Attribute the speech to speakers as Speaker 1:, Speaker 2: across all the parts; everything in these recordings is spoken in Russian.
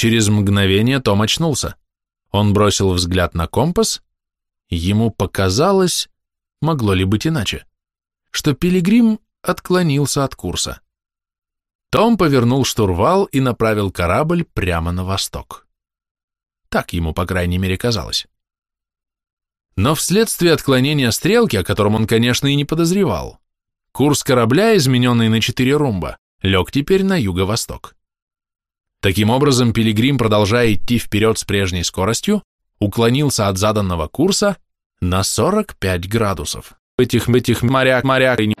Speaker 1: Через мгновение Том очнулся. Он бросил взгляд на компас. Ему показалось, могло ли быть иначе, что Пилигрим отклонился от курса. Том повернул штурвал и направил корабль прямо на восток. Так ему, по крайней мере, казалось. Но вследствие отклонения стрелки, о котором он, конечно, и не подозревал, курс корабля, измененный на четыре румба, лег теперь на юго-восток. Таким образом, Пилигрим, продолжая идти вперед с прежней скоростью, уклонился от заданного курса на 45 градусов. Этих, этих моряк, моряк и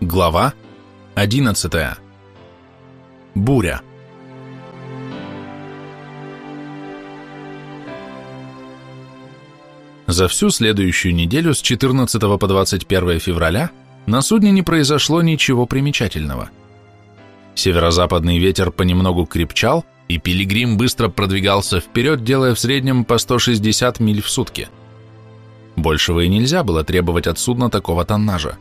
Speaker 1: Глава 11. Буря. За всю следующую неделю с 14 по 21 февраля на судне не произошло ничего примечательного. Северо-западный ветер понемногу крепчал, и Пилигрим быстро продвигался вперед, делая в среднем по 160 миль в сутки. Большего и нельзя было требовать от судна такого тоннажа.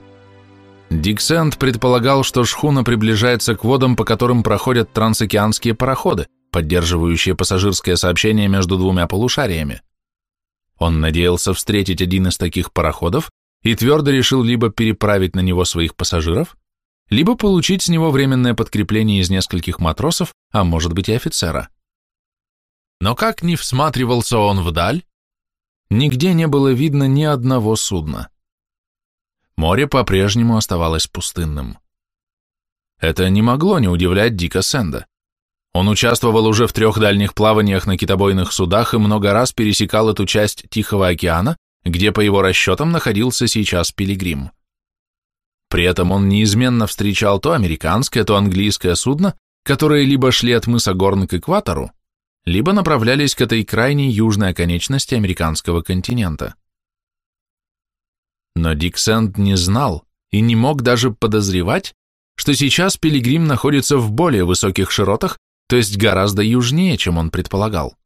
Speaker 1: Диксент предполагал, что шхуна приближается к водам, по которым проходят трансокеанские пароходы, поддерживающие пассажирское сообщение между двумя полушариями. Он надеялся встретить один из таких пароходов и твердо решил либо переправить на него своих пассажиров, либо получить с него временное подкрепление из нескольких матросов, а может быть и офицера. Но как ни всматривался он вдаль, нигде не было видно ни одного судна. Море по-прежнему оставалось пустынным. Это не могло не удивлять Дика Сэнда. Он участвовал уже в трех дальних плаваниях на китобойных судах и много раз пересекал эту часть Тихого океана, где, по его расчетам, находился сейчас Пилигрим. При этом он неизменно встречал то американское, то английское судно, которые либо шли от мыса Горн к экватору, либо направлялись к этой крайней южной оконечности американского континента. Но Дик Сэнд не знал и не мог даже подозревать, что сейчас Пилигрим находится в более высоких широтах, то есть гораздо южнее, чем он предполагал.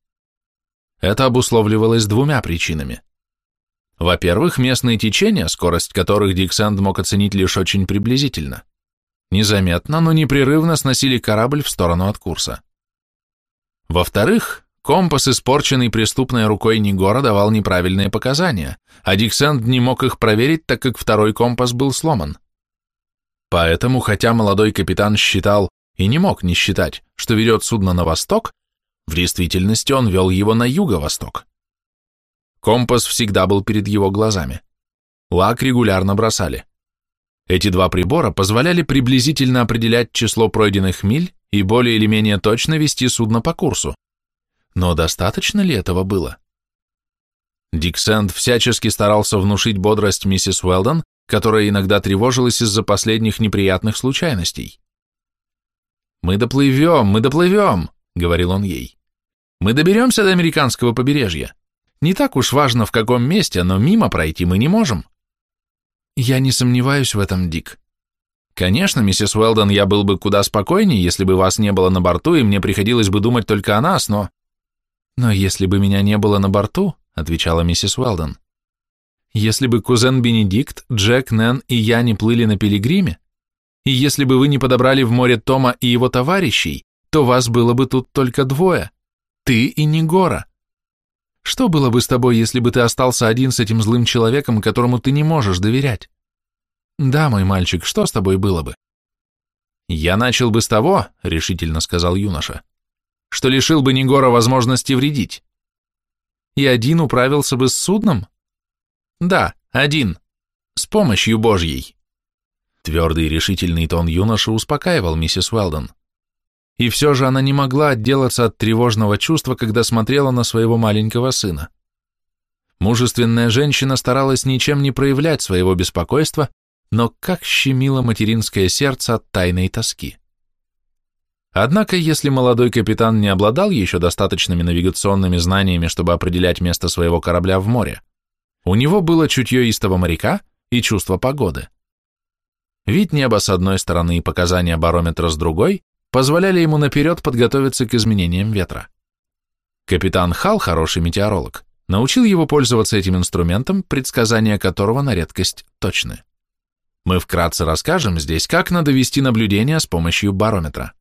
Speaker 1: Это обусловливалось двумя причинами. Во-первых, местные течения, скорость которых Дик Сэнд мог оценить лишь очень приблизительно. Незаметно, но непрерывно сносили корабль в сторону от курса. Во-вторых, Компас, испорченный преступной рукой Нигора, давал неправильные показания, а Диксенд не мог их проверить, так как второй компас был сломан. Поэтому, хотя молодой капитан считал, и не мог не считать, что ведет судно на восток, в действительности он вел его на юго-восток. Компас всегда был перед его глазами. Лак регулярно бросали. Эти два прибора позволяли приблизительно определять число пройденных миль и более или менее точно вести судно по курсу. Но достаточно ли этого было? Дик Сэнд всячески старался внушить бодрость миссис Уэлдон, которая иногда тревожилась из-за последних неприятных случайностей. «Мы доплывем, мы доплывем», — говорил он ей. «Мы доберемся до американского побережья. Не так уж важно, в каком месте, но мимо пройти мы не можем». «Я не сомневаюсь в этом, Дик», Конечно, миссис Уэлдон, я был бы куда спокойнее, если бы вас не было на борту, и мне приходилось бы думать только о нас, но... «Но если бы меня не было на борту», — отвечала миссис Уэлдон, «если бы кузен Бенедикт, Джек, Нэн и я не плыли на пилигриме, и если бы вы не подобрали в море Тома и его товарищей, то вас было бы тут только двое, ты и Негора. Что было бы с тобой, если бы ты остался один с этим злым человеком, которому ты не можешь доверять? Да, мой мальчик, что с тобой было бы? Я начал бы с того, решительно сказал юноша, что лишил бы Негора возможности вредить. И один управился бы с судном? Да, один. С помощью Божьей. Твердый и решительный тон юноши успокаивал миссис Уэлдон. И все же она не могла отделаться от тревожного чувства, когда смотрела на своего маленького сына. Мужественная женщина старалась ничем не проявлять своего беспокойства, но как щемило материнское сердце от тайной тоски. Однако, если молодой капитан не обладал еще достаточными навигационными знаниями, чтобы определять место своего корабля в море, у него было чутье истого моряка и чувство погоды. Вид неба с одной стороны и показания барометра с другой позволяли ему наперед подготовиться к изменениям ветра. Капитан Хал, хороший метеоролог, научил его пользоваться этим инструментом, предсказания которого на редкость точны. Мы вкратце расскажем здесь, как надо вести наблюдение с помощью барометра.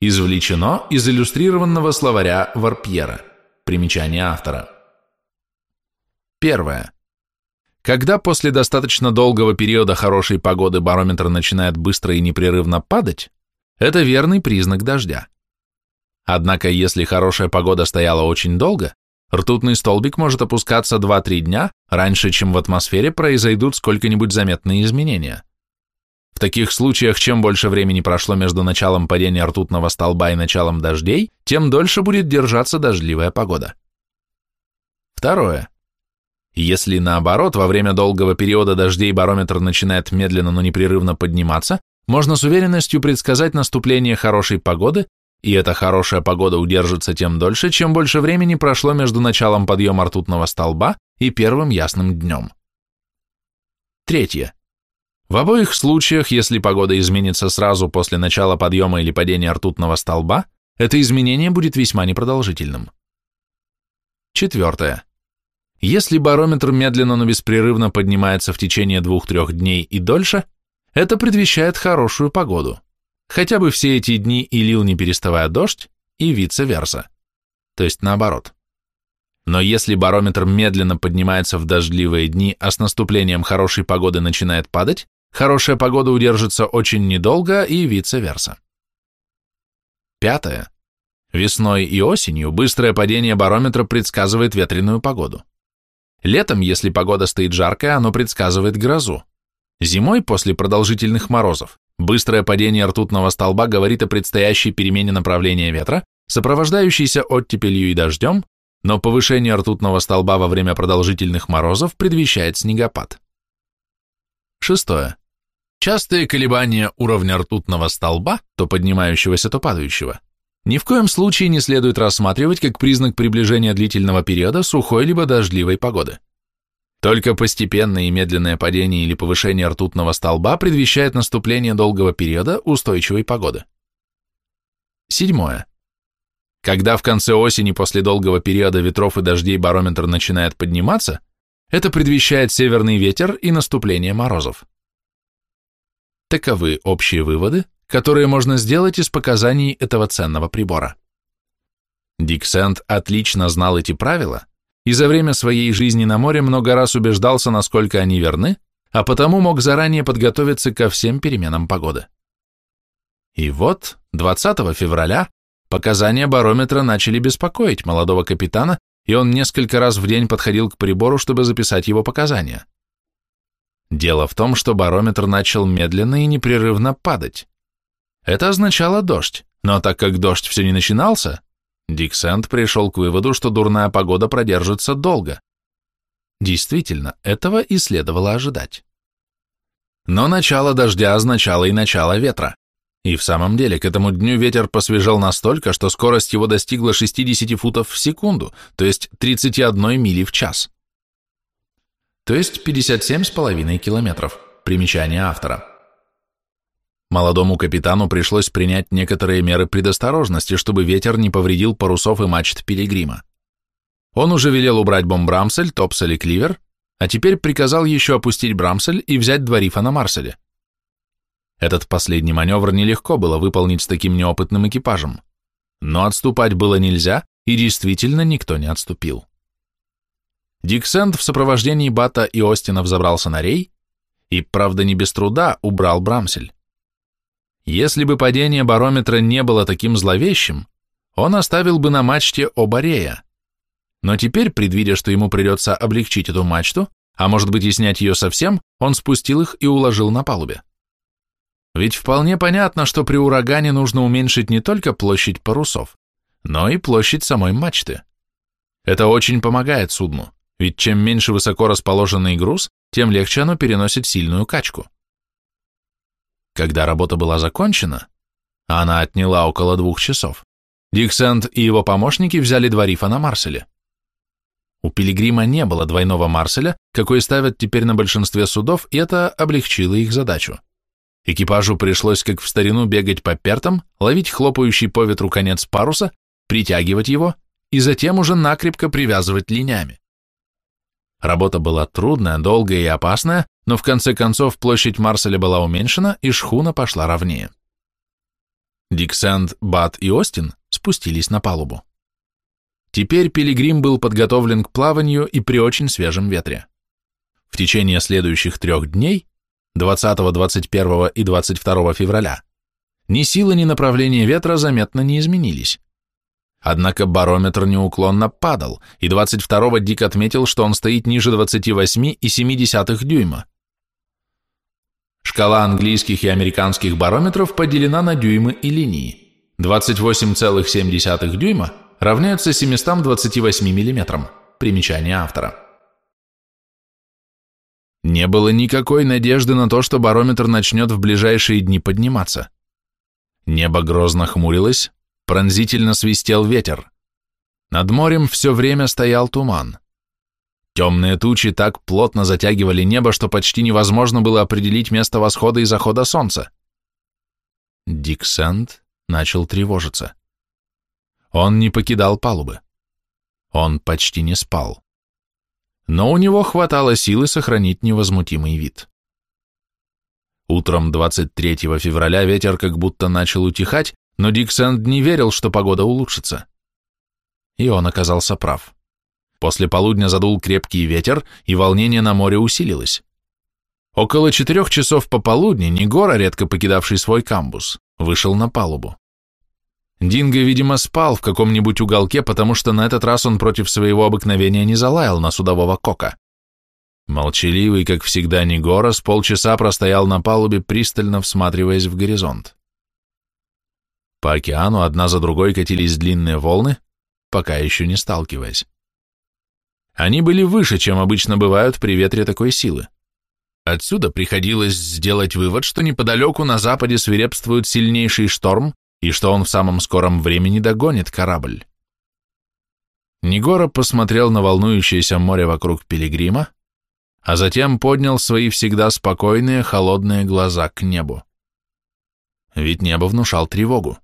Speaker 1: Извлечено из иллюстрированного словаря Варпьера. Примечание автора. Первое. Когда после достаточно долгого периода хорошей погоды барометр начинает быстро и непрерывно падать, это верный признак дождя. Однако, если хорошая погода стояла очень долго, ртутный столбик может опускаться 2-3 дня раньше, чем в атмосфере произойдут сколько-нибудь заметные изменения. В таких случаях, чем больше времени прошло между началом падения ртутного столба и началом дождей, тем дольше будет держаться дождливая погода. Второе. Если наоборот, во время долгого периода дождей барометр начинает медленно, но непрерывно подниматься, можно с уверенностью предсказать наступление хорошей погоды, и эта хорошая погода удержится тем дольше, чем больше времени прошло между началом подъема ртутного столба и первым ясным днем. Третье. В обоих случаях, если погода изменится сразу после начала подъема или падения ртутного столба, это изменение будет весьма непродолжительным. Четвертое. Если барометр медленно, но беспрерывно поднимается в течение двух-трех дней и дольше, это предвещает хорошую погоду. Хотя бы все эти дни и лил не переставая дождь, и вице-верса. То есть наоборот. Но если барометр медленно поднимается в дождливые дни, а с наступлением хорошей погоды начинает падать, хорошая погода удержится очень недолго и вице-верса. Пятое. Весной и осенью быстрое падение барометра предсказывает ветреную погоду. Летом, если погода стоит жаркая, оно предсказывает грозу. Зимой, после продолжительных морозов, быстрое падение ртутного столба говорит о предстоящей перемене направления ветра, сопровождающейся оттепелью и дождем, но повышение ртутного столба во время продолжительных морозов предвещает снегопад. Шестое. Частые колебания уровня ртутного столба, то поднимающегося, то падающего, ни в коем случае не следует рассматривать как признак приближения длительного периода сухой либо дождливой погоды. Только постепенное и медленное падение или повышение ртутного столба предвещает наступление долгого периода устойчивой погоды. Седьмое. Когда в конце осени после долгого периода ветров и дождей барометр начинает подниматься, это предвещает северный ветер и наступление морозов. Таковы общие выводы, которые можно сделать из показаний этого ценного прибора. Дик Сент отлично знал эти правила и за время своей жизни на море много раз убеждался, насколько они верны, а потому мог заранее подготовиться ко всем переменам погоды. И вот, 20 февраля, показания барометра начали беспокоить молодого капитана, и он несколько раз в день подходил к прибору, чтобы записать его показания. Дело в том, что барометр начал медленно и непрерывно падать. Это означало дождь, но так как дождь все не начинался, Дик Сэнд пришел к выводу, что дурная погода продержится долго. Действительно, этого и следовало ожидать. Но начало дождя означало и начало ветра. И в самом деле к этому дню ветер посвежел настолько, что скорость его достигла 60 футов в секунду, то есть 31 мили в час. То есть 57,5 километров. Примечание автора. Молодому капитану пришлось принять некоторые меры предосторожности, чтобы ветер не повредил парусов и мачт пилигрима. Он уже велел убрать бомбрамсель, топсель и кливер, а теперь приказал еще опустить брамсель и взять два рифа на марселе. Этот последний маневр нелегко было выполнить с таким неопытным экипажем, но отступать было нельзя, и действительно никто не отступил. Диксенд в сопровождении Бата и Остина взобрался на рей и, правда не без труда, убрал брамсель. Если бы падение барометра не было таким зловещим, он оставил бы на мачте оба рея. Но теперь, предвидя, что ему придется облегчить эту мачту, а может быть и снять ее совсем, он спустил их и уложил на палубе. Ведь вполне понятно, что при урагане нужно уменьшить не только площадь парусов, но и площадь самой мачты. Это очень помогает судну, ведь чем меньше высоко расположенный груз, тем легче оно переносит сильную качку. Когда работа была закончена, а она отняла около двух часов, Диксент и его помощники взяли два рифа на Марселе. У Пилигрима не было двойного Марселя, какой ставят теперь на большинстве судов, и это облегчило их задачу. Экипажу пришлось, как в старину, бегать по пертам, ловить хлопающий по ветру конец паруса, притягивать его и затем уже накрепко привязывать линями. Работа была трудная, долгая и опасная, но в конце концов площадь Марселя была уменьшена, и шхуна пошла ровнее. Диксенд, Бат и Остин спустились на палубу. Теперь Пилигрим был подготовлен к плаванию и при очень свежем ветре. В течение следующих трех дней, 20, 21 и 22 февраля, ни сила, ни направление ветра заметно не изменились. Однако барометр неуклонно падал, и 22-го Дик отметил, что он стоит ниже 28,7 дюйма. Шкала английских и американских барометров поделена на дюймы и линии. 28,7 дюйма равняются 728 миллиметрам. Примечание автора. Не было никакой надежды на то, что барометр начнет в ближайшие дни подниматься. Небо грозно хмурилось, пронзительно свистел ветер. Над морем все время стоял туман. Темные тучи так плотно затягивали небо, что почти невозможно было определить место восхода и захода солнца. Дик Сэнд начал тревожиться. Он не покидал палубы. Он почти не спал. Но у него хватало силы сохранить невозмутимый вид. Утром 23 февраля ветер как будто начал утихать, но Дик Сэнд не верил, что погода улучшится. И он оказался прав. После полудня задул крепкий ветер, и волнение на море усилилось. Около четырех часов пополудни Негора, редко покидавший свой камбус, вышел на палубу. Динго, видимо, спал в каком-нибудь уголке, потому что на этот раз он против своего обыкновения не залаял на судового кока. Молчаливый, как всегда, Негора с полчаса простоял на палубе, пристально всматриваясь в горизонт. По океану одна за другой катились длинные волны, пока еще не сталкиваясь. Они были выше, чем обычно бывают при ветре такой силы. Отсюда приходилось сделать вывод, что неподалеку на западе свирепствует сильнейший шторм, и что он в самом скором времени догонит корабль. Негора посмотрел на волнующееся море вокруг Пилигрима, а затем поднял свои всегда спокойные, холодные глаза к небу. Ведь небо внушал тревогу.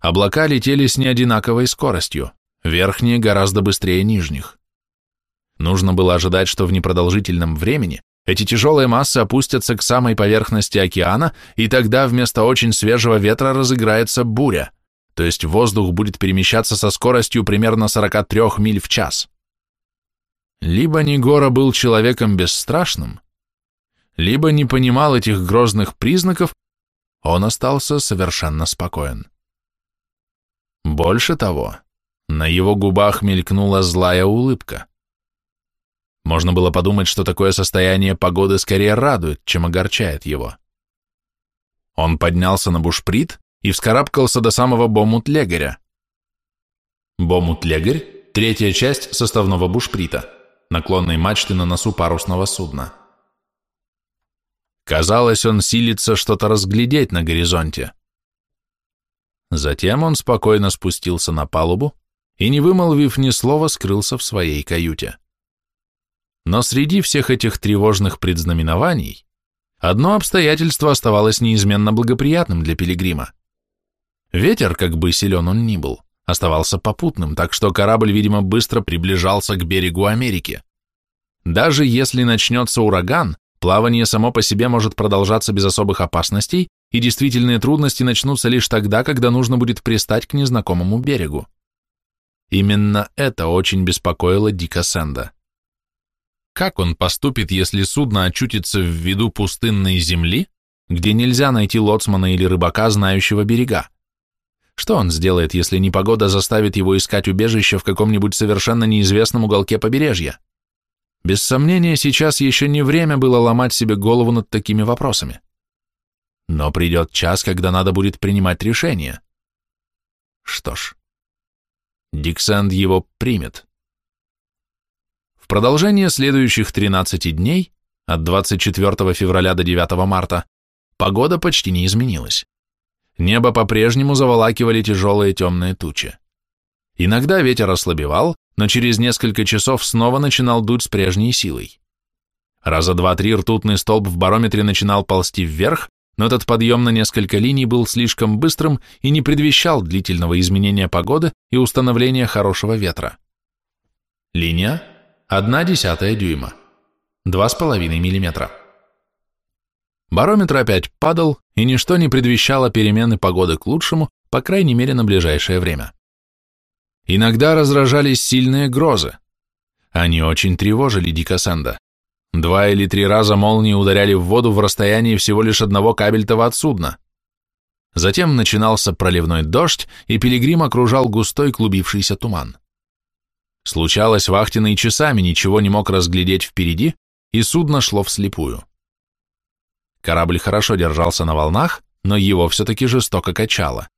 Speaker 1: Облака летели с неодинаковой скоростью, верхние гораздо быстрее нижних. Нужно было ожидать, что в непродолжительном времени эти тяжелые массы опустятся к самой поверхности океана, и тогда вместо очень свежего ветра разыграется буря, то есть воздух будет перемещаться со скоростью примерно 43 миль в час. Либо Негора был человеком бесстрашным, либо не понимал этих грозных признаков, он остался совершенно спокоен. Больше того, на его губах мелькнула злая улыбка. Можно было подумать, что такое состояние погоды скорее радует, чем огорчает его. Он поднялся на бушприт и вскарабкался до самого Бомут-Легаря. Бомут-Легарь – третья часть составного бушприта, наклонной мачты на носу парусного судна. Казалось, он силится что-то разглядеть на горизонте. Затем он спокойно спустился на палубу и, не вымолвив ни слова, скрылся в своей каюте. Но среди всех этих тревожных предзнаменований одно обстоятельство оставалось неизменно благоприятным для пилигрима. Ветер, как бы силен он ни был, оставался попутным, так что корабль, видимо, быстро приближался к берегу Америки. Даже если начнется ураган, плавание само по себе может продолжаться без особых опасностей, и действительные трудности начнутся лишь тогда, когда нужно будет пристать к незнакомому берегу. Именно это очень беспокоило Дика Сэнда. Как он поступит, если судно очутится в виду пустынной земли, где нельзя найти лоцмана или рыбака, знающего берега? Что он сделает, если непогода заставит его искать убежище в каком-нибудь совершенно неизвестном уголке побережья? Без сомнения, сейчас еще не время было ломать себе голову над такими вопросами. Но придет час, когда надо будет принимать решение. Что ж, Диксенд его примет. В продолжение следующих 13 дней, от 24 февраля до 9 марта, погода почти не изменилась. Небо по-прежнему заволакивали тяжелые темные тучи. Иногда ветер ослабевал, но через несколько часов снова начинал дуть с прежней силой. Раза два-три ртутный столб в барометре начинал ползти вверх, но этот подъем на несколько линий был слишком быстрым и не предвещал длительного изменения погоды и установления хорошего ветра. Линия – 1 десятая дюйма, 2,5 миллиметра. Барометр опять падал, и ничто не предвещало перемены погоды к лучшему, по крайней мере, на ближайшее время. Иногда разражались сильные грозы. Они очень тревожили Дика. Два или три раза молнии ударяли в воду в расстоянии всего лишь одного кабельтова от судна. Затем начинался проливной дождь, и пилигрим окружал густой клубившийся туман. Случалось, вахтенный часами ничего не мог разглядеть впереди, и судно шло вслепую. Корабль хорошо держался на волнах, но его все-таки жестоко качало.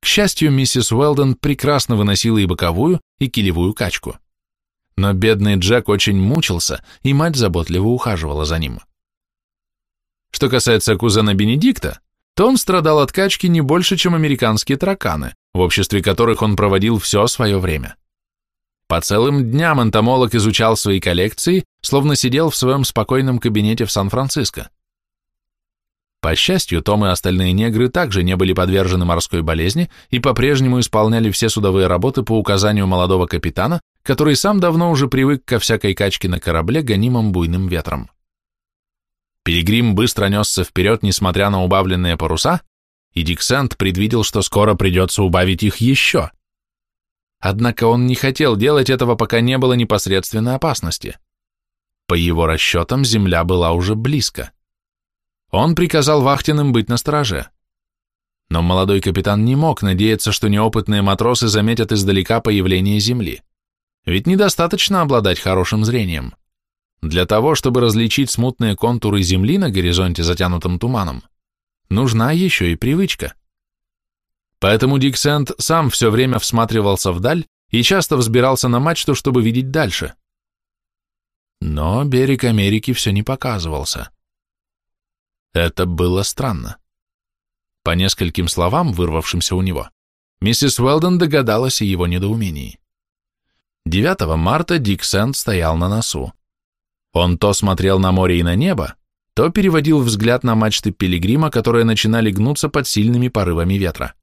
Speaker 1: К счастью, миссис Уэлден прекрасно выносила и боковую, и килевую качку. Но бедный Джек очень мучился, и мать заботливо ухаживала за ним. Что касается кузена Бенедикта, то он страдал от качки не больше, чем американские тараканы, в обществе которых он проводил все свое время. По целым дням энтомолог изучал свои коллекции, словно сидел в своем спокойном кабинете в Сан-Франциско. По счастью, Том и остальные негры также не были подвержены морской болезни и по-прежнему исполняли все судовые работы по указанию молодого капитана, который сам давно уже привык ко всякой качке на корабле, гонимом буйным ветром. Пилигрим быстро несся вперед, несмотря на убавленные паруса, и Диксент предвидел, что скоро придется убавить их еще. Однако он не хотел делать этого, пока не было непосредственной опасности. По его расчетам, земля была уже близко. Он приказал вахтенным быть настороже. Но молодой капитан не мог надеяться, что неопытные матросы заметят издалека появление земли. Ведь недостаточно обладать хорошим зрением. Для того, чтобы различить смутные контуры земли на горизонте, затянутом туманом, нужна еще и привычка. Поэтому Дик Сент сам все время всматривался вдаль и часто взбирался на мачту, чтобы видеть дальше. Но берег Америки все не показывался. Это было странно. По нескольким словам, вырвавшимся у него, миссис Уэлден догадалась о его недоумении. 9 марта Дик Сент стоял на носу. Он то смотрел на море и на небо, то переводил взгляд на мачты пилигрима, которые начинали гнуться под сильными порывами ветра.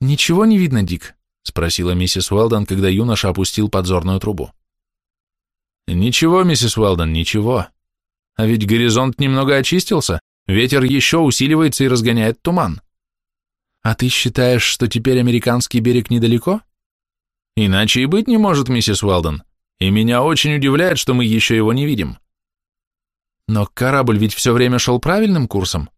Speaker 1: «Ничего не видно, Дик?» — спросила миссис Уэлдон, когда юноша опустил подзорную трубу. «Ничего, миссис Уэлдон, ничего. А ведь горизонт немного очистился, ветер еще усиливается и разгоняет туман. А ты считаешь, что теперь американский берег недалеко? Иначе и быть не может, миссис Уэлдон. И меня очень удивляет, что мы еще его не видим. Но корабль ведь все время шел правильным курсом.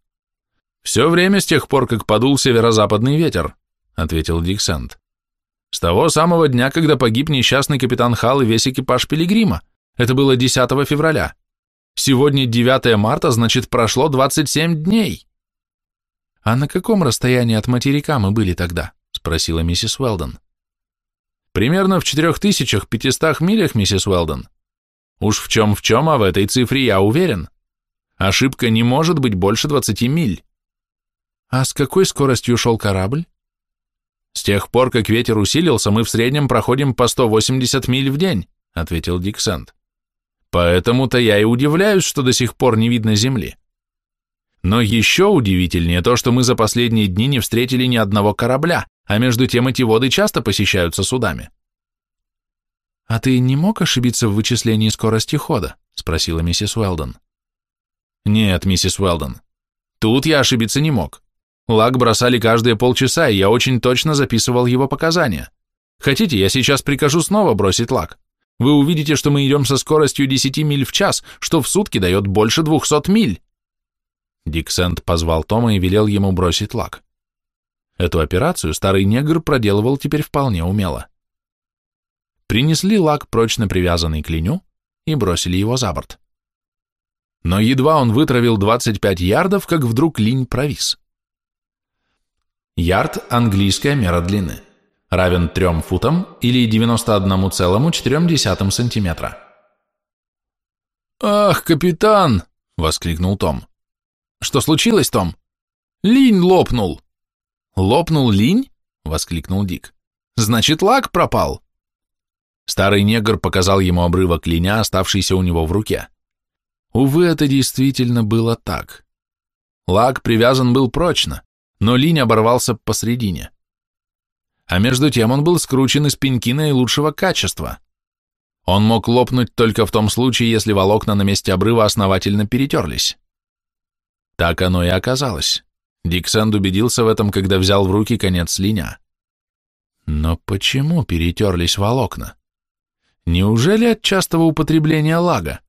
Speaker 1: Все время с тех пор, как подул северо-западный ветер, ответил Дик Сент. С того самого дня, когда погиб несчастный капитан Халл и весь экипаж Пилигрима. Это было 10 февраля. Сегодня 9 марта, значит, прошло 27 дней. А на каком расстоянии от материка мы были тогда? Спросила миссис Уэлдон. Примерно в 4500 милях, миссис Уэлдон. Уж в чем в чем, а в этой цифре я уверен. Ошибка не может быть больше 20 миль. А с какой скоростью шел корабль? С тех пор, как ветер усилился, мы в среднем проходим по 180 миль в день, ответил Дик Сент. Поэтому-то я и удивляюсь, что до сих пор не видно земли. Но еще удивительнее то, что мы за последние дни не встретили ни одного корабля, а между тем эти воды часто посещаются судами. «А ты не мог ошибиться в вычислении скорости хода?» — спросила миссис Уэлдон. «Нет, миссис Уэлдон, тут я ошибиться не мог. Лак бросали каждые полчаса, и я очень точно записывал его показания. Хотите, я сейчас прикажу снова бросить лак?» вы увидите, что мы идем со скоростью 10 миль в час, что в сутки дает больше 200 миль. Дик Сент позвал Тома и велел ему бросить лак. Эту операцию старый негр проделывал теперь вполне умело. Принесли лак, прочно привязанный к линю, и бросили его за борт. Но едва он вытравил 25 ярдов, как вдруг линь провис. Ярд – английская мера длины равен 3 футам или 91,4 сантиметра. «Ах, капитан!» — воскликнул Том. «Что случилось, Том?» «Линь лопнул!» «Лопнул линь?» — воскликнул Дик. «Значит, лак пропал!» Старый негр показал ему обрывок линя, оставшийся у него в руке. Увы, это действительно было так. лаг привязан был прочно, но линь оборвался посредине. А между тем он был скручен из пеньки наилучшего качества. Он мог лопнуть только в том случае, если волокна на месте обрыва основательно перетерлись. Так оно и оказалось. Диксенд убедился в этом, когда взял в руки конец линя. Но почему перетерлись волокна? Неужели от частого употребления лага?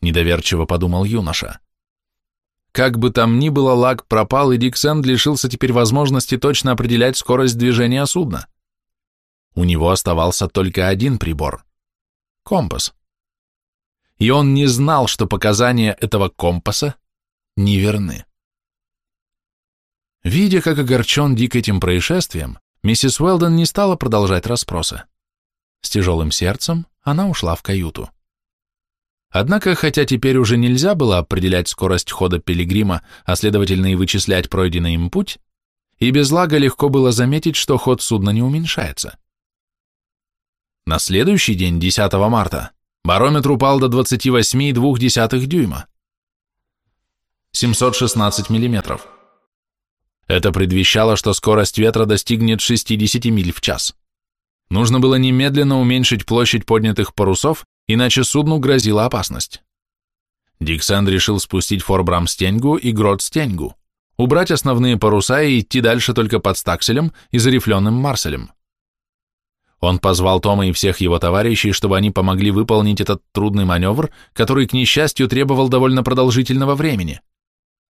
Speaker 1: Недоверчиво подумал юноша. Как бы там ни было, лаг пропал, и Диксенд лишился теперь возможности точно определять скорость движения судна. У него оставался только один прибор — компас. И он не знал, что показания этого компаса неверны. Видя, как огорчен Дик этим происшествием, миссис Уэлдон не стала продолжать расспросы. С тяжелым сердцем она ушла в каюту. Однако, хотя теперь уже нельзя было определять скорость хода пилигрима, а следовательно и вычислять пройденный им путь, и без лага легко было заметить, что ход судна не уменьшается. На следующий день, 10 марта, барометр упал до 28,2 дюйма. 716 миллиметров. Это предвещало, что скорость ветра достигнет 60 миль в час. Нужно было немедленно уменьшить площадь поднятых парусов, иначе судну грозила опасность. Диксанд решил спустить форбрам стеньгу и грот стеньгу, убрать основные паруса и идти дальше только под стакселем и зарифленным марселем. Он позвал Тома и всех его товарищей, чтобы они помогли выполнить этот трудный маневр, который, к несчастью, требовал довольно продолжительного времени.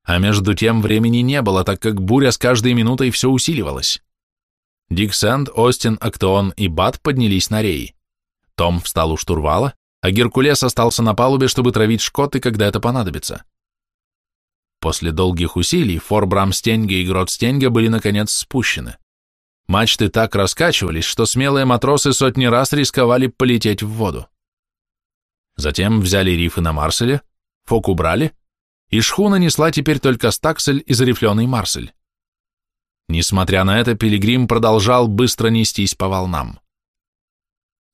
Speaker 1: А между тем времени не было, так как буря с каждой минутой все усиливалась. Дик Сэнд, Остин, Актеон и Бат поднялись на рей. Том встал у штурвала, а Геркулес остался на палубе, чтобы травить шкоты, когда это понадобится. После долгих усилий форбрам Стенга и грот Стенга были наконец спущены. Мачты так раскачивались, что смелые матросы сотни раз рисковали полететь в воду. Затем взяли рифы на Марселе, фок убрали, и шхуна несла теперь только стаксель и зарифленый Марсель. Несмотря на это, Пилигрим продолжал быстро нестись по волнам.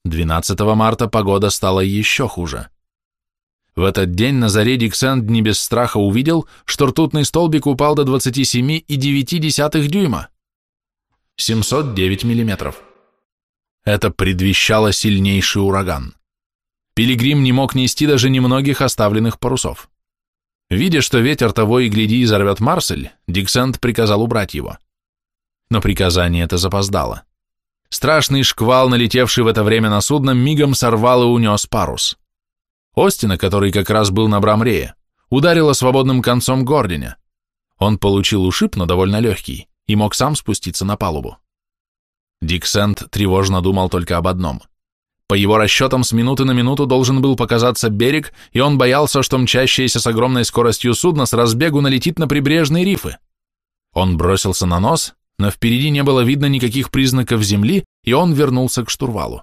Speaker 1: 12 марта погода стала еще хуже. В этот день на заре Диксенд не без страха увидел, что ртутный столбик упал до 27,9 дюйма. 709 миллиметров. Это предвещало сильнейший ураган. Пилигрим не мог нести даже немногих оставленных парусов. Видя, что ветер того и гляди изорвет Марсель, Диксенд приказал убрать его но приказание это запоздало. Страшный шквал, налетевший в это время на судно, мигом сорвал и унес парус. Остина, который как раз был на Брамрее, ударила свободным концом Гординя. Он получил ушиб, но довольно легкий, и мог сам спуститься на палубу. Дик Сент тревожно думал только об одном. По его расчетам, с минуты на минуту должен был показаться берег, и он боялся, что мчащееся с огромной скоростью судно с разбегу налетит на прибрежные рифы. Он бросился на нос, но впереди не было видно никаких признаков земли, и он вернулся к штурвалу.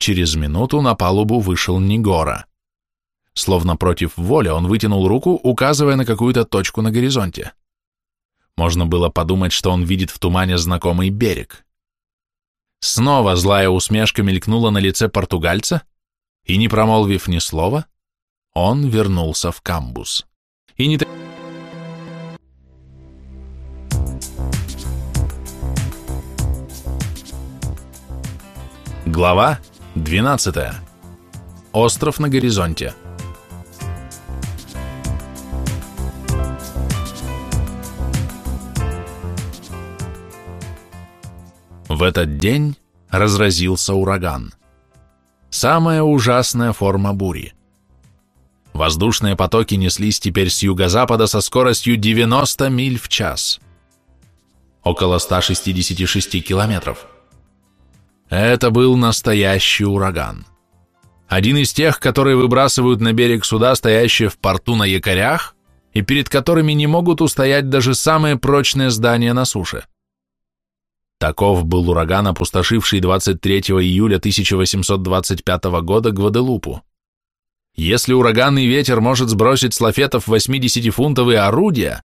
Speaker 1: Через минуту на палубу вышел Нигора. Словно против воли он вытянул руку, указывая на какую-то точку на горизонте. Можно было подумать, что он видит в тумане знакомый берег. Снова злая усмешка мелькнула на лице португальца, и, не промолвив ни слова, он вернулся в камбус. И не Глава 12. Остров на горизонте. Этот день разразился ураган. Самая ужасная форма бури. Воздушные потоки неслись теперь с юго-запада со скоростью 90 миль в час. Около 166 километров. Это был настоящий ураган. Один из тех, которые выбрасывают на берег суда, стоящие в порту на якорях, и перед которыми не могут устоять даже самые прочные здания на суше. Таков был ураган, опустошивший 23 июля 1825 года Гваделупу. Если ураганный ветер может сбросить с лафетов 80-фунтовые орудия,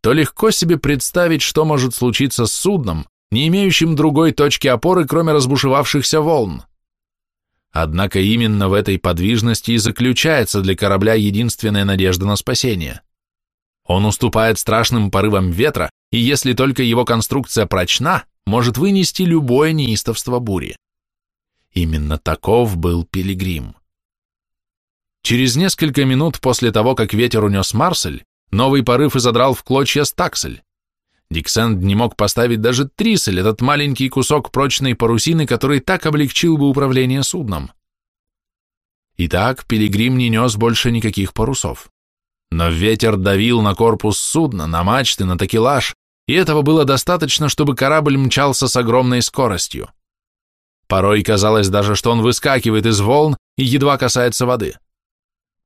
Speaker 1: то легко себе представить, что может случиться с судном, не имеющим другой точки опоры, кроме разбушевавшихся волн. Однако именно в этой подвижности и заключается для корабля единственная надежда на спасение. Он уступает страшным порывам ветра, и если только его конструкция прочна, может вынести любое неистовство бури. Именно таков был Пилигрим. Через несколько минут после того, как ветер унес Марсель, новый порыв изодрал в клочья стаксель. Диксенд не мог поставить даже трисель, этот маленький кусок прочной парусины, который так облегчил бы управление судном. Итак, Пилигрим не нес больше никаких парусов. Но ветер давил на корпус судна, на мачты, на такелаж, и этого было достаточно, чтобы корабль мчался с огромной скоростью. Порой казалось даже, что он выскакивает из волн и едва касается воды.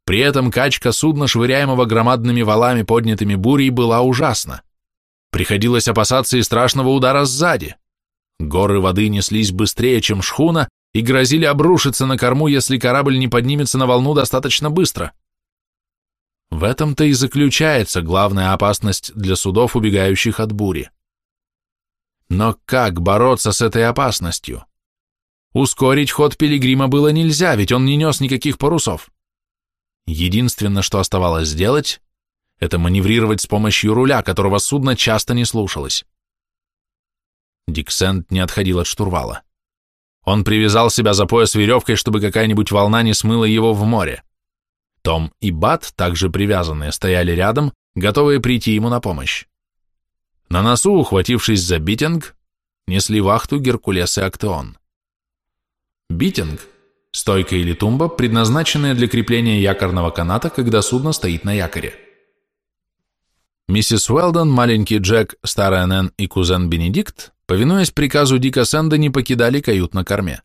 Speaker 1: При этом качка судна, швыряемого громадными валами, поднятыми бурей, была ужасна. Приходилось опасаться и страшного удара сзади. Горы воды неслись быстрее, чем шхуна, и грозили обрушиться на корму, если корабль не поднимется на волну достаточно быстро. В этом-то и заключается главная опасность для судов, убегающих от бури. Но как бороться с этой опасностью? Ускорить ход пилигрима было нельзя, ведь он не нес никаких парусов. Единственное, что оставалось сделать, это маневрировать с помощью руля, которого судно часто не слушалось. Диксент не отходил от штурвала. Он привязал себя за пояс веревкой, чтобы какая-нибудь волна не смыла его в море. Том и Бат, также привязанные, стояли рядом, готовые прийти ему на помощь. На носу, ухватившись за битинг, несли вахту Геркулес и Актеон. Битинг – стойка или тумба, предназначенная для крепления якорного каната, когда судно стоит на якоре. Миссис Уэлдон, маленький Джек, старая Нэн и кузен Бенедикт, повинуясь приказу Дика Сэнда, не покидали кают на корме.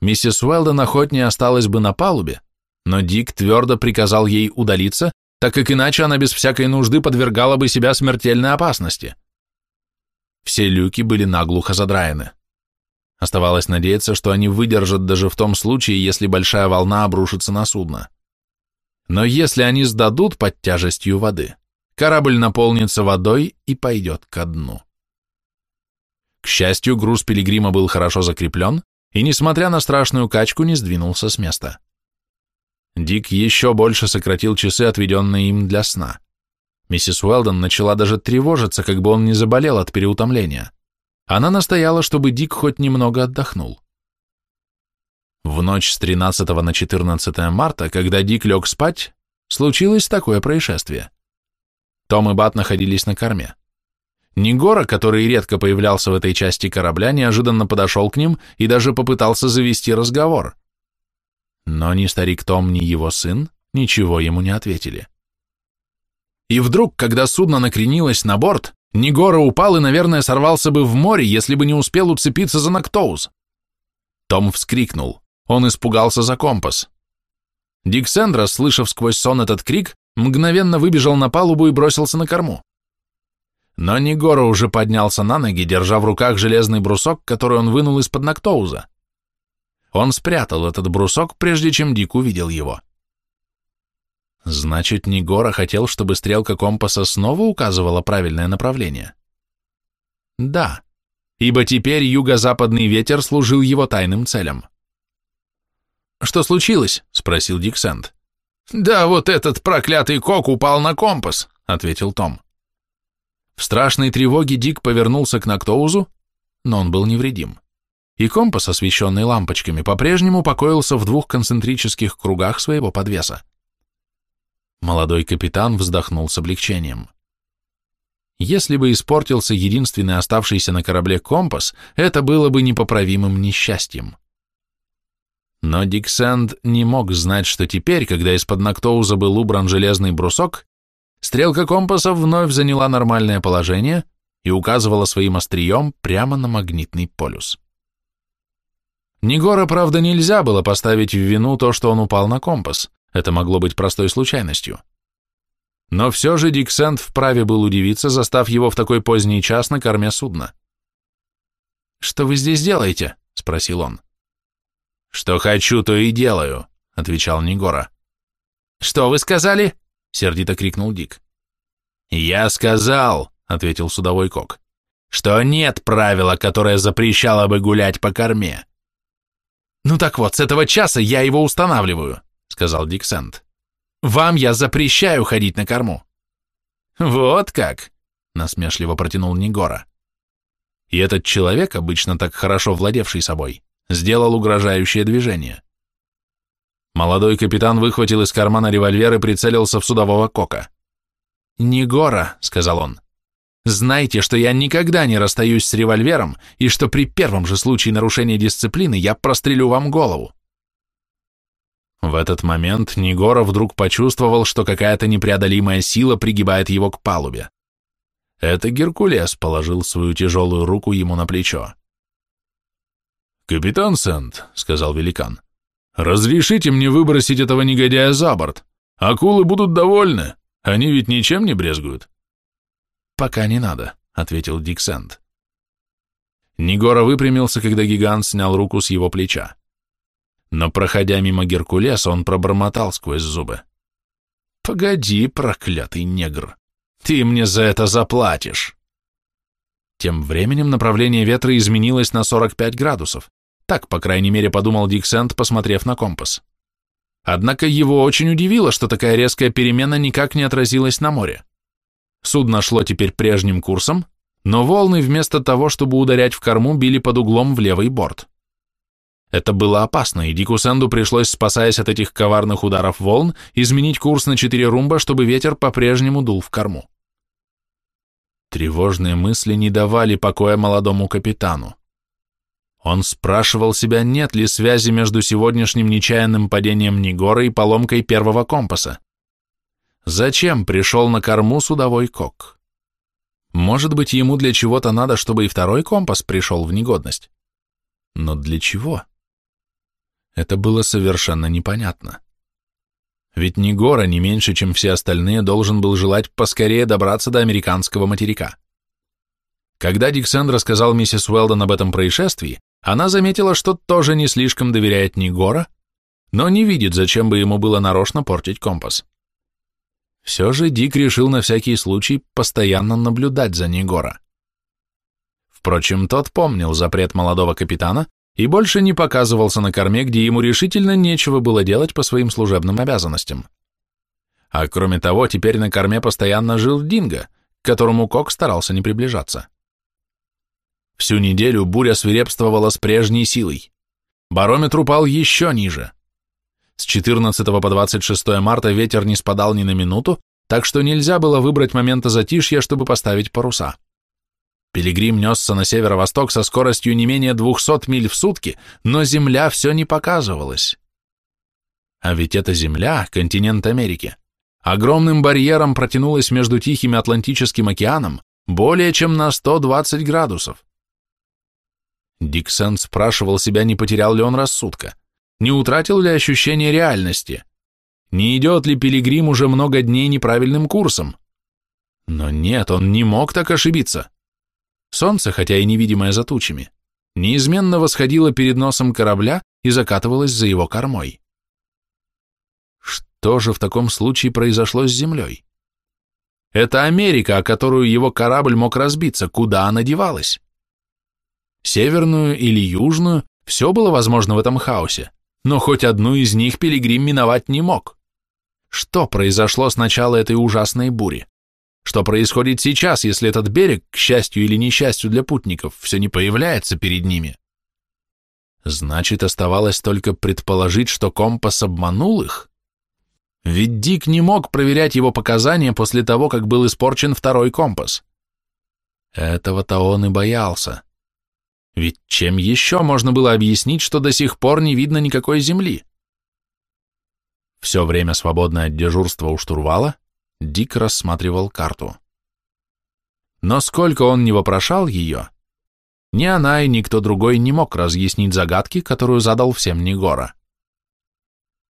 Speaker 1: Миссис Уэлдон охотнее осталась бы на палубе, но Дик твердо приказал ей удалиться, так как иначе она без всякой нужды подвергала бы себя смертельной опасности. Все люки были наглухо задраены. Оставалось надеяться, что они выдержат даже в том случае, если большая волна обрушится на судно. Но если они сдадут под тяжестью воды, корабль наполнится водой и пойдет ко дну. К счастью, груз пилигрима был хорошо закреплен и, несмотря на страшную качку, не сдвинулся с места. Дик еще больше сократил часы, отведенные им для сна. Миссис Уэлдон начала даже тревожиться, как бы он не заболел от переутомления. Она настояла, чтобы Дик хоть немного отдохнул. В ночь с 13 на 14 марта, когда Дик лег спать, случилось такое происшествие. Том и Бат находились на корме. Негора, который редко появлялся в этой части корабля, неожиданно подошел к ним и даже попытался завести разговор. Но ни старик Том, ни его сын ничего ему не ответили. И вдруг, когда судно накренилось на борт, Негора упал и, наверное, сорвался бы в море, если бы не успел уцепиться за Нактоус. Том вскрикнул. Он испугался за компас. Дик Сендра, слышав сквозь сон этот крик, мгновенно выбежал на палубу и бросился на корму. Но Негора уже поднялся на ноги, держа в руках железный брусок, который он вынул из-под Нактоуза. Он спрятал этот брусок, прежде чем Дик увидел его. Значит, Нигора хотел, чтобы стрелка компаса снова указывала правильное направление? Да, ибо теперь юго-западный ветер служил его тайным целям. «Что случилось?» — спросил Диксент. «Да вот этот проклятый кок упал на компас», — ответил Том. В страшной тревоге Дик повернулся к Нактоузу, но он был невредим и компас, освещенный лампочками, по-прежнему покоился в двух концентрических кругах своего подвеса. Молодой капитан вздохнул с облегчением. Если бы испортился единственный оставшийся на корабле компас, это было бы непоправимым несчастьем. Но Диксенд не мог знать, что теперь, когда из-под Нактоуза был убран железный брусок, стрелка компаса вновь заняла нормальное положение и указывала своим острием прямо на магнитный полюс. Негора, правда, нельзя было поставить в вину то, что он упал на компас. Это могло быть простой случайностью. Но все же Диксент вправе был удивиться, застав его в такой поздний час на корме судна. «Что вы здесь делаете?» — спросил он. «Что хочу, то и делаю», — отвечал Негора. «Что вы сказали?» — сердито крикнул Дик. «Я сказал», — ответил судовой кок, — «что нет правила, которое запрещало бы гулять по корме. «Ну так вот, с этого часа я его устанавливаю», — сказал Диксент. «Вам я запрещаю ходить на корму». Вот как, насмешливо протянул Негора. И этот человек, обычно так хорошо владевший собой, сделал угрожающее движение. Молодой капитан выхватил из кармана револьвер и прицелился в судового кока. «Негора», — сказал он, — «знайте, что я никогда не расстаюсь с револьвером и что при первом же случае нарушения дисциплины я прострелю вам голову». В этот момент Негора вдруг почувствовал, что какая-то непреодолимая сила пригибает его к палубе. Это Геркулес положил свою тяжелую руку ему на плечо. «Капитан Сент», — сказал великан, — «разрешите мне выбросить этого негодяя за борт. Акулы будут довольны, они ведь ничем не брезгуют».
Speaker 2: «Пока не надо», — ответил Дик Сент.
Speaker 1: Выпрямился, когда гигант снял руку с его плеча. Но, проходя мимо Геркулеса, он пробормотал сквозь зубы. «Погоди, проклятый негр!» Ты мне за это заплатишь. Тем временем направление ветра изменилось на 45 градусов. Так, по крайней мере, подумал Диксент, посмотрев на компас. Однако его очень удивило, что такая резкая перемена никак не отразилась на море. Судно шло теперь прежним курсом, но волны вместо того, чтобы ударять в корму, били под углом в левый борт. Это было опасно, и Дику Сэнду пришлось, спасаясь от этих коварных ударов волн, изменить курс на четыре румба, чтобы ветер по-прежнему дул в корму. Тревожные мысли не давали покоя молодому капитану. Он спрашивал себя, нет ли связи между сегодняшним нечаянным падением Негора и поломкой первого компаса. Зачем пришел на корму судовой кок? Может быть, ему для чего-то надо, чтобы и второй компас пришел в негодность? Но для чего? Это было совершенно непонятно. Ведь Негора не меньше, чем все остальные, должен был желать поскорее добраться до американского материка. Когда Диксен рассказал миссис Уэлдон об этом происшествии, она заметила, что тоже не слишком доверяет Негора, но не видит, зачем бы ему было нарочно портить компас. Все же Дик решил на всякий случай постоянно наблюдать за Негора. Впрочем, тот помнил запрет молодого капитана и больше не показывался на корме, где ему решительно нечего было делать по своим служебным обязанностям. А кроме того, теперь на корме постоянно жил Динго, к которому Кок старался не приближаться. Всю неделю буря свирепствовала с прежней силой. Барометр упал еще ниже. С 14 по 26 марта ветер не спадал ни на минуту, так что нельзя было выбрать момента затишья, чтобы поставить паруса. Пилигрим несся на северо-восток со скоростью не менее 200 миль в сутки, но Земля все не показывалась. А ведь эта Земля, континент Америки, огромным барьером протянулась между Тихим и Атлантическим океаном более чем на 120 градусов. Диксен спрашивал себя, не потерял ли он рассудка, не утратил ли ощущение реальности, не идет ли Пилигрим уже много дней неправильным курсом. Но нет, он не мог так ошибиться. Солнце, хотя и невидимое за тучами, неизменно восходило перед носом корабля и закатывалось за его кормой. Что же в таком случае произошло с Землей? Это Америка, о которую его корабль мог разбиться, куда она девалась? Северную или южную, все было возможно в этом хаосе, но хоть одну из них Пилигрим миновать не мог. Что произошло с начала этой ужасной бури? Что происходит сейчас, если этот берег, к счастью или несчастью для путников, все не появляется перед ними? Значит, оставалось только предположить, что компас обманул их? Ведь Дик не мог проверять его показания после того, как был испорчен второй компас. Этого-то он и боялся. Ведь чем еще можно было объяснить, что до сих пор не видно никакой земли? Все время, свободное от дежурства у штурвала, Дик рассматривал карту. Но сколько он не вопрошал ее, ни она и никто другой не мог разъяснить загадки, которую задал всем Негора.